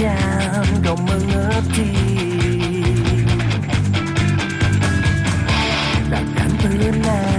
dan kau mengerti Takkan pernah